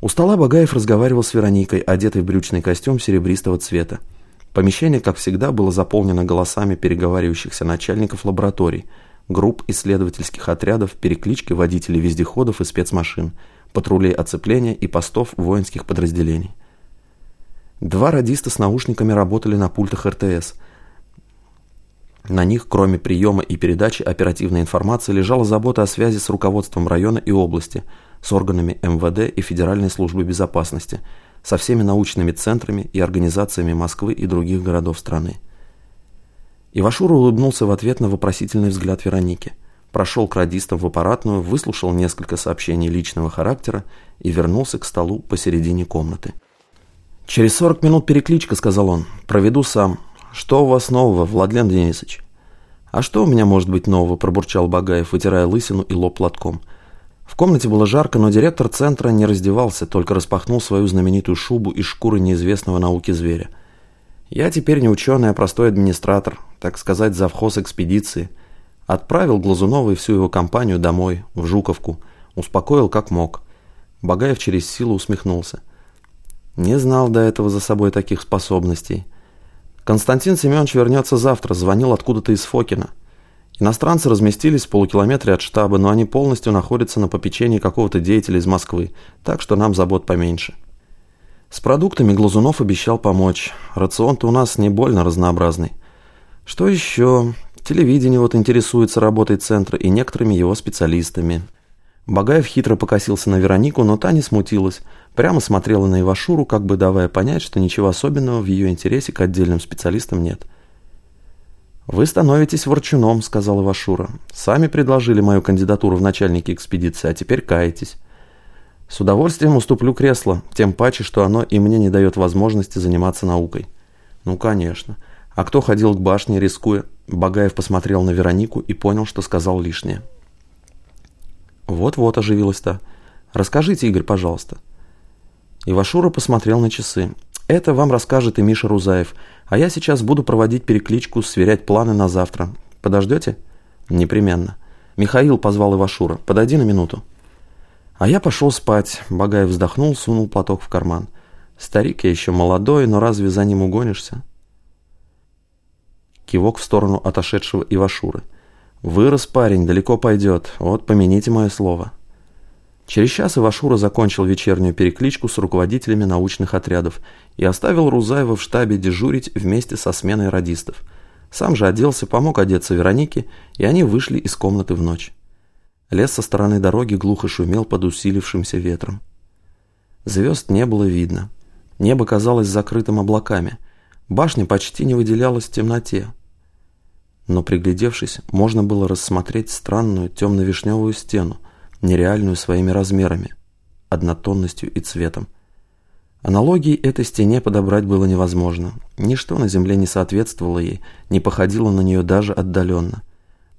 У стола Багаев разговаривал с Вероникой, одетой в брючный костюм серебристого цвета. Помещение, как всегда, было заполнено голосами переговаривающихся начальников лабораторий, групп исследовательских отрядов, переклички водителей вездеходов и спецмашин, патрулей оцепления и постов воинских подразделений. Два радиста с наушниками работали на пультах РТС. На них, кроме приема и передачи оперативной информации, лежала забота о связи с руководством района и области, с органами МВД и Федеральной службы безопасности, со всеми научными центрами и организациями Москвы и других городов страны. Ивашура улыбнулся в ответ на вопросительный взгляд Вероники, прошел к радистам в аппаратную, выслушал несколько сообщений личного характера и вернулся к столу посередине комнаты. «Через 40 минут перекличка», — сказал он. «Проведу сам. Что у вас нового, Владлен Денисович?» «А что у меня может быть нового?» – пробурчал Багаев, вытирая лысину и лоб платком. В комнате было жарко, но директор центра не раздевался, только распахнул свою знаменитую шубу из шкуры неизвестного науки зверя. «Я теперь не ученый, а простой администратор, так сказать, завхоз экспедиции. Отправил Глазунова и всю его компанию домой, в Жуковку. Успокоил как мог». Багаев через силу усмехнулся. Не знал до этого за собой таких способностей. Константин Семенович вернется завтра, звонил откуда-то из Фокина. Иностранцы разместились в полукилометре от штаба, но они полностью находятся на попечении какого-то деятеля из Москвы, так что нам забот поменьше. С продуктами Глазунов обещал помочь. Рацион-то у нас не больно разнообразный. Что еще? Телевидение вот интересуется работой центра и некоторыми его специалистами. Багаев хитро покосился на Веронику, но та не смутилась. Прямо смотрела на Ивашуру, как бы давая понять, что ничего особенного в ее интересе к отдельным специалистам нет. «Вы становитесь ворчуном», — сказала Ивашура. «Сами предложили мою кандидатуру в начальники экспедиции, а теперь каетесь. С удовольствием уступлю кресло, тем паче, что оно и мне не дает возможности заниматься наукой». «Ну, конечно. А кто ходил к башне, рискуя?» Багаев посмотрел на Веронику и понял, что сказал лишнее. «Вот-вот», — оживилась-то. «Расскажите, Игорь, пожалуйста». Ивашура посмотрел на часы. «Это вам расскажет и Миша Рузаев, а я сейчас буду проводить перекличку, сверять планы на завтра. Подождете?» «Непременно». Михаил позвал Ивашура. «Подойди на минуту». А я пошел спать. Багаев вздохнул, сунул платок в карман. Старик я еще молодой, но разве за ним угонишься? Кивок в сторону отошедшего Ивашуры. «Вырос парень, далеко пойдет. Вот помяните мое слово». Через час Ивашура закончил вечернюю перекличку с руководителями научных отрядов и оставил Рузаева в штабе дежурить вместе со сменой радистов. Сам же оделся, помог одеться Веронике, и они вышли из комнаты в ночь. Лес со стороны дороги глухо шумел под усилившимся ветром. Звезд не было видно. Небо казалось закрытым облаками. Башня почти не выделялась в темноте но приглядевшись, можно было рассмотреть странную темно-вишневую стену, нереальную своими размерами, однотонностью и цветом. Аналогии этой стене подобрать было невозможно. Ничто на Земле не соответствовало ей, не походило на нее даже отдаленно.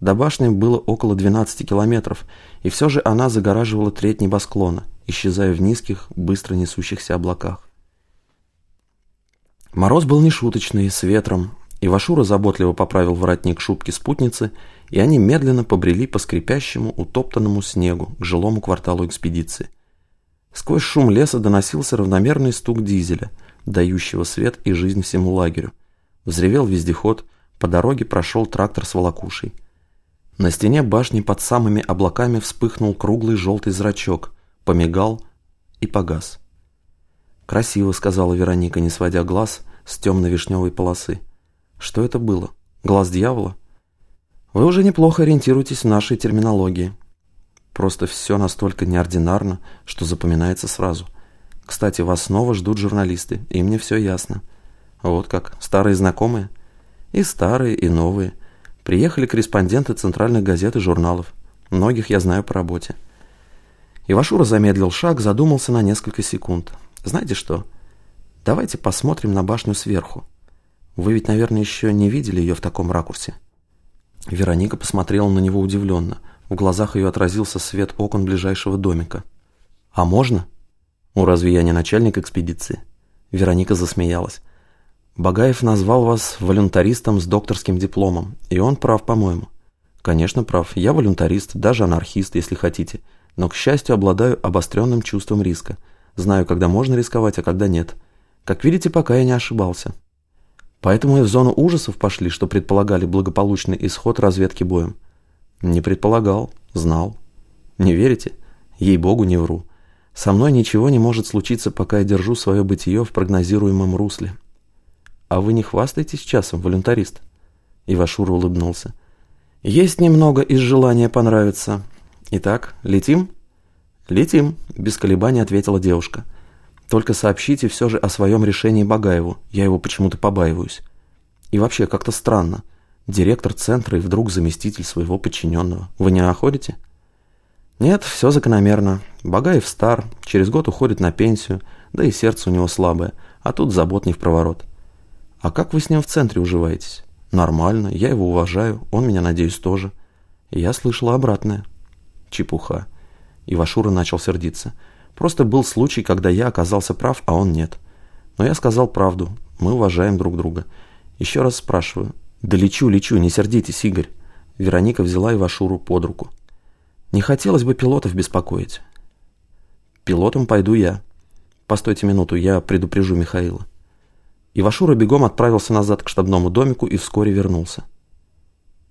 До башни было около 12 километров, и все же она загораживала треть небосклона, исчезая в низких, быстро несущихся облаках. Мороз был нешуточный, с ветром, Ивашура заботливо поправил воротник шубки спутницы, и они медленно побрели по скрипящему, утоптанному снегу к жилому кварталу экспедиции. Сквозь шум леса доносился равномерный стук дизеля, дающего свет и жизнь всему лагерю. Взревел вездеход, по дороге прошел трактор с волокушей. На стене башни под самыми облаками вспыхнул круглый желтый зрачок, помигал и погас. «Красиво», — сказала Вероника, не сводя глаз с темно-вишневой полосы. Что это было? Глаз дьявола? Вы уже неплохо ориентируетесь в нашей терминологии. Просто все настолько неординарно, что запоминается сразу. Кстати, вас снова ждут журналисты, и мне все ясно. Вот как, старые знакомые? И старые, и новые. Приехали корреспонденты центральных газет и журналов. Многих я знаю по работе. Ивашура замедлил шаг, задумался на несколько секунд. Знаете что? Давайте посмотрим на башню сверху. Вы ведь, наверное, еще не видели ее в таком ракурсе. Вероника посмотрела на него удивленно. В глазах ее отразился свет окон ближайшего домика. «А можно?» «Ну, разве я не начальник экспедиции?» Вероника засмеялась. «Багаев назвал вас волюнтаристом с докторским дипломом, и он прав, по-моему». «Конечно, прав. Я волюнтарист, даже анархист, если хотите, но, к счастью, обладаю обостренным чувством риска. Знаю, когда можно рисковать, а когда нет. Как видите, пока я не ошибался. Поэтому и в зону ужасов пошли, что предполагали благополучный исход разведки боем. Не предполагал, знал. Не верите? Ей-богу, не вру. Со мной ничего не может случиться, пока я держу свое бытие в прогнозируемом русле. А вы не хвастаетесь часом, волюнтарист? Ивашура улыбнулся. Есть немного из желания понравиться. Итак, летим? Летим, без колебаний ответила девушка. Только сообщите все же о своем решении Багаеву. Я его почему-то побаиваюсь. И вообще, как-то странно. Директор центра и вдруг заместитель своего подчиненного. Вы не находите? Нет, все закономерно. Багаев стар, через год уходит на пенсию, да и сердце у него слабое, а тут забот не в проворот. А как вы с ним в центре уживаетесь? Нормально, я его уважаю, он меня, надеюсь, тоже. И я слышала обратное. Чепуха. Ивашура начал сердиться. Просто был случай, когда я оказался прав, а он нет. Но я сказал правду. Мы уважаем друг друга. Еще раз спрашиваю. Да лечу, лечу, не сердитесь, Игорь. Вероника взяла Ивашуру под руку. Не хотелось бы пилотов беспокоить. Пилотом пойду я. Постойте минуту, я предупрежу Михаила. Ивашура бегом отправился назад к штабному домику и вскоре вернулся.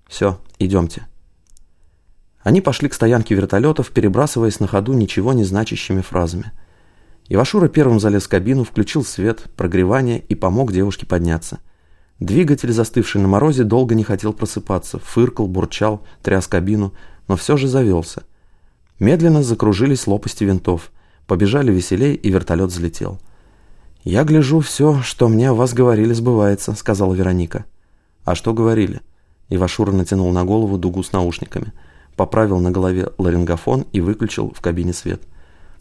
«Все, идемте». Они пошли к стоянке вертолетов, перебрасываясь на ходу ничего не значащими фразами. Ивашура первым залез в кабину, включил свет, прогревание и помог девушке подняться. Двигатель, застывший на морозе, долго не хотел просыпаться, фыркал, бурчал, тряс кабину, но все же завелся. Медленно закружились лопасти винтов, побежали веселей, и вертолет взлетел. «Я гляжу, все, что мне о вас говорили, сбывается», — сказала Вероника. «А что говорили?» Ивашура натянул на голову дугу с наушниками, поправил на голове ларингофон и выключил в кабине свет.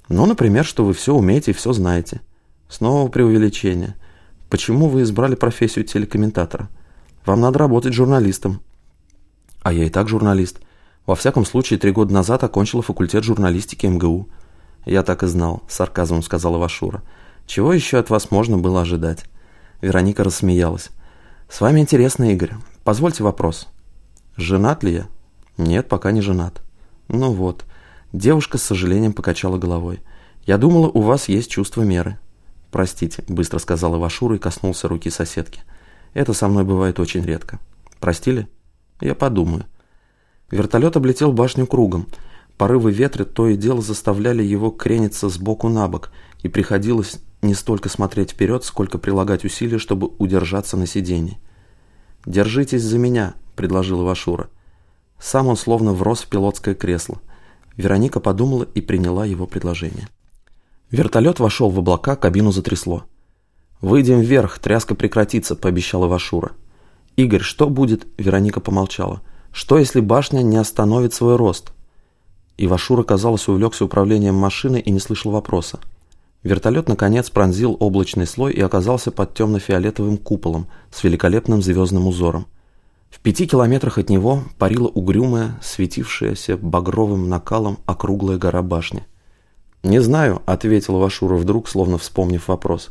«Ну, например, что вы все умеете и все знаете». Снова преувеличение. «Почему вы избрали профессию телекомментатора? Вам надо работать журналистом». «А я и так журналист. Во всяком случае, три года назад окончила факультет журналистики МГУ. Я так и знал, сарказмом сказала Вашура. Чего еще от вас можно было ожидать? Вероника рассмеялась. С вами интересно, Игорь. Позвольте вопрос. Женат ли я? Нет, пока не женат. Ну вот. Девушка с сожалением покачала головой. Я думала, у вас есть чувство меры. Простите, быстро сказала Вашура и коснулся руки соседки. Это со мной бывает очень редко. Простили? Я подумаю. Вертолет облетел башню кругом. Порывы ветра то и дело заставляли его крениться с боку на бок, и приходилось не столько смотреть вперед, сколько прилагать усилия, чтобы удержаться на сиденье. «Держитесь за меня», — предложил Вашура. Сам он словно врос в пилотское кресло. Вероника подумала и приняла его предложение. Вертолет вошел в облака, кабину затрясло. «Выйдем вверх, тряска прекратится», — пообещала Вашура. «Игорь, что будет?» — Вероника помолчала. Что, если башня не остановит свой рост? Ивашура, казалось, увлекся управлением машины и не слышал вопроса. Вертолет, наконец, пронзил облачный слой и оказался под темно-фиолетовым куполом с великолепным звездным узором. В пяти километрах от него парила угрюмая, светившаяся багровым накалом округлая гора башни. «Не знаю», — ответил Вашура вдруг, словно вспомнив вопрос.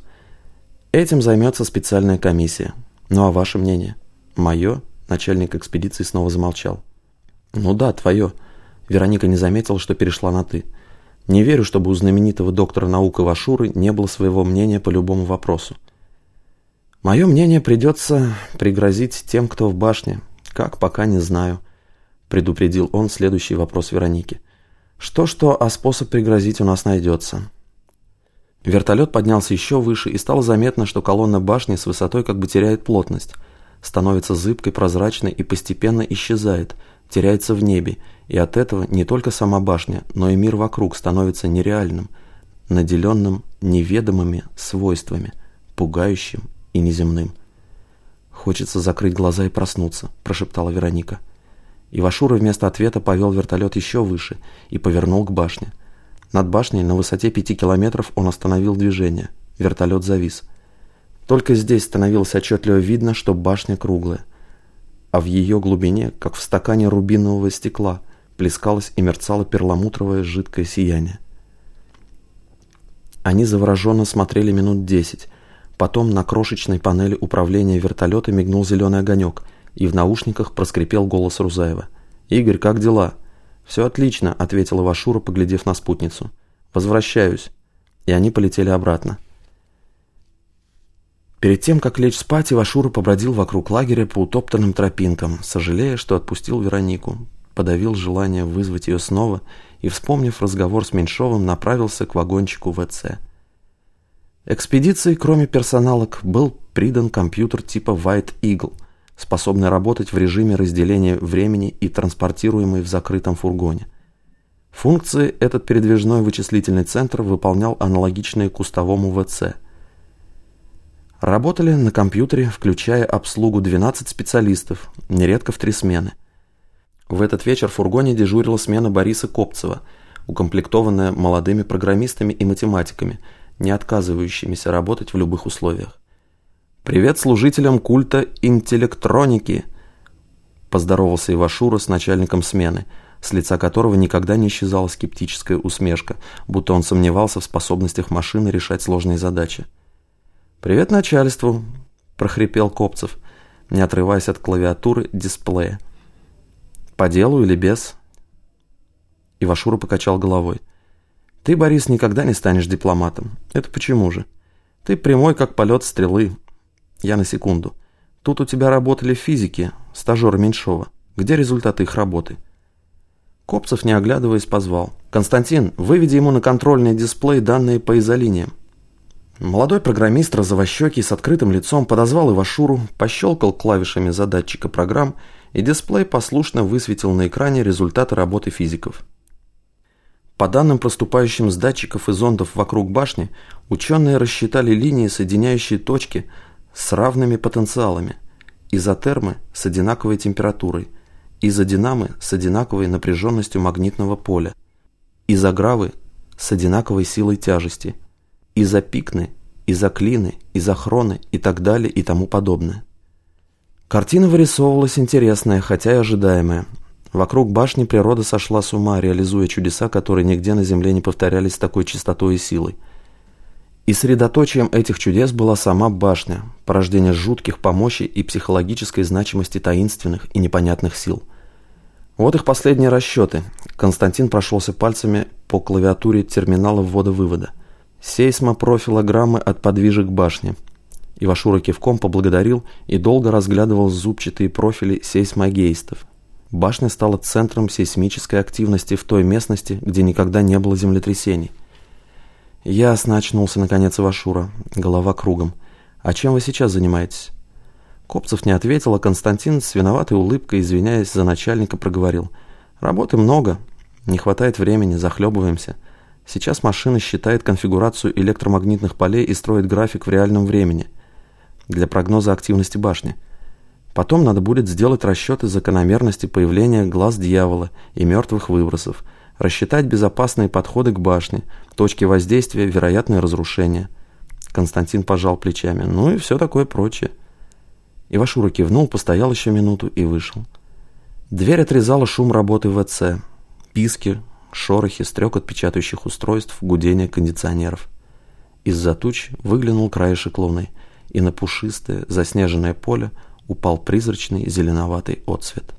«Этим займется специальная комиссия. Ну а ваше мнение?» «Мое?» Начальник экспедиции снова замолчал. «Ну да, твое». Вероника не заметила, что перешла на «ты». «Не верю, чтобы у знаменитого доктора наук Ивашуры не было своего мнения по любому вопросу. Мое мнение придется пригрозить тем, кто в башне. Как, пока не знаю», — предупредил он следующий вопрос Вероники. «Что-что, а способ пригрозить у нас найдется». Вертолет поднялся еще выше, и стало заметно, что колонна башни с высотой как бы теряет плотность — становится зыбкой, прозрачной и постепенно исчезает, теряется в небе, и от этого не только сама башня, но и мир вокруг становится нереальным, наделенным неведомыми свойствами, пугающим и неземным. «Хочется закрыть глаза и проснуться», – прошептала Вероника. Ивашура вместо ответа повел вертолет еще выше и повернул к башне. Над башней на высоте пяти километров он остановил движение. Вертолет завис – только здесь становилось отчетливо видно, что башня круглая, а в ее глубине, как в стакане рубинового стекла, плескалось и мерцало перламутровое жидкое сияние. Они завороженно смотрели минут десять. Потом на крошечной панели управления вертолета мигнул зеленый огонек, и в наушниках проскрипел голос Рузаева. «Игорь, как дела?» «Все отлично», — ответила Вашура, поглядев на спутницу. «Возвращаюсь». и они полетели обратно. Перед тем, как лечь спать, Ивашура побродил вокруг лагеря по утоптанным тропинкам, сожалея, что отпустил Веронику, подавил желание вызвать ее снова и, вспомнив разговор с Меньшовым, направился к вагончику ВЦ. Экспедиции, кроме персоналок, был придан компьютер типа White Eagle, способный работать в режиме разделения времени и транспортируемый в закрытом фургоне. Функции этот передвижной вычислительный центр выполнял аналогичные кустовому ВЦ – Работали на компьютере, включая обслугу 12 специалистов, нередко в три смены. В этот вечер в фургоне дежурила смена Бориса Копцева, укомплектованная молодыми программистами и математиками, не отказывающимися работать в любых условиях. «Привет служителям культа интеллектроники!» Поздоровался Ивашура с начальником смены, с лица которого никогда не исчезала скептическая усмешка, будто он сомневался в способностях машины решать сложные задачи. «Привет начальству», – прохрипел Копцев, не отрываясь от клавиатуры дисплея. «По делу или без?» Ивашура покачал головой. «Ты, Борис, никогда не станешь дипломатом. Это почему же? Ты прямой, как полет стрелы. Я на секунду. Тут у тебя работали физики, стажеры Меньшова. Где результаты их работы?» Копцев, не оглядываясь, позвал. «Константин, выведи ему на контрольный дисплей данные по изолиниям». Молодой программист розовощекий с открытым лицом подозвал Ивашуру, пощелкал клавишами задатчика программ, и дисплей послушно высветил на экране результаты работы физиков. По данным проступающим с датчиков и зондов вокруг башни, ученые рассчитали линии, соединяющие точки с равными потенциалами, изотермы с одинаковой температурой, изодинамы с одинаковой напряженностью магнитного поля, изогравы с одинаковой силой тяжести – изопикны, изоклины, изохроны и так далее и тому подобное. Картина вырисовывалась интересная, хотя и ожидаемая. Вокруг башни природа сошла с ума, реализуя чудеса, которые нигде на Земле не повторялись с такой чистотой и силой. И средоточием этих чудес была сама башня, порождение жутких по мощи и психологической значимости таинственных и непонятных сил. Вот их последние расчеты. Константин прошелся пальцами по клавиатуре терминала ввода-вывода – Сейсмопрофилограммы от подвижек башни. Ивашура кивком поблагодарил и долго разглядывал зубчатые профили сейсмогейстов. Башня стала центром сейсмической активности в той местности, где никогда не было землетрясений. Ясно очнулся наконец Ивашура, голова кругом. «А чем вы сейчас занимаетесь?» Копцев не ответил, а Константин с виноватой улыбкой, извиняясь за начальника, проговорил. «Работы много, не хватает времени, захлебываемся». Сейчас машина считает конфигурацию электромагнитных полей и строит график в реальном времени для прогноза активности башни. Потом надо будет сделать расчеты закономерности появления глаз дьявола и мертвых выбросов, рассчитать безопасные подходы к башне, точки воздействия, вероятные разрушения. Константин пожал плечами. Ну и все такое прочее. Ивашура кивнул, постоял еще минуту и вышел. Дверь отрезала шум работы ВЦ. Писки, шорохи, стрекот печатающих устройств, гудение кондиционеров. Из-за туч выглянул краешек луны, и на пушистое, заснеженное поле упал призрачный зеленоватый отсвет.